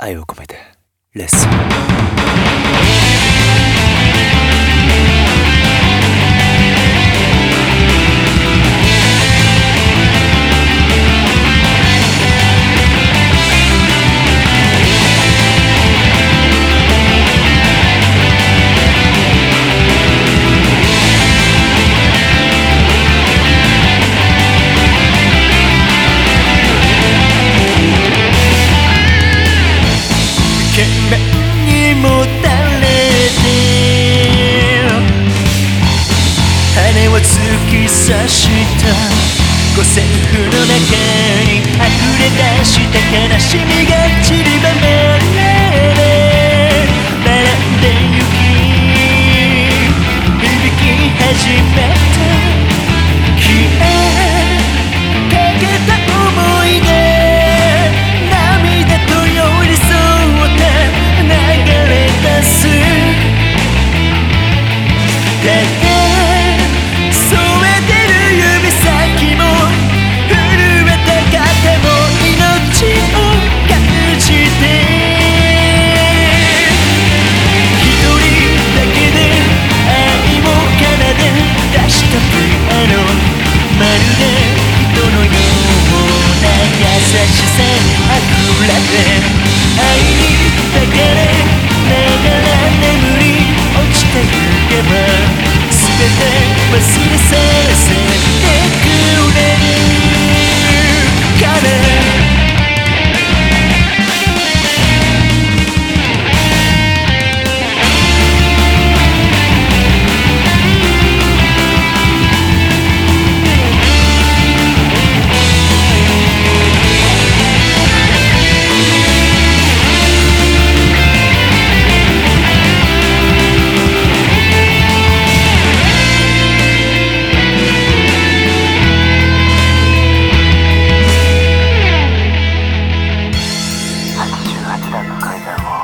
愛を込めてレッスン。目を突き刺した。五線譜の中に溢れ出した悲しみが散りばめせ8段の階段を。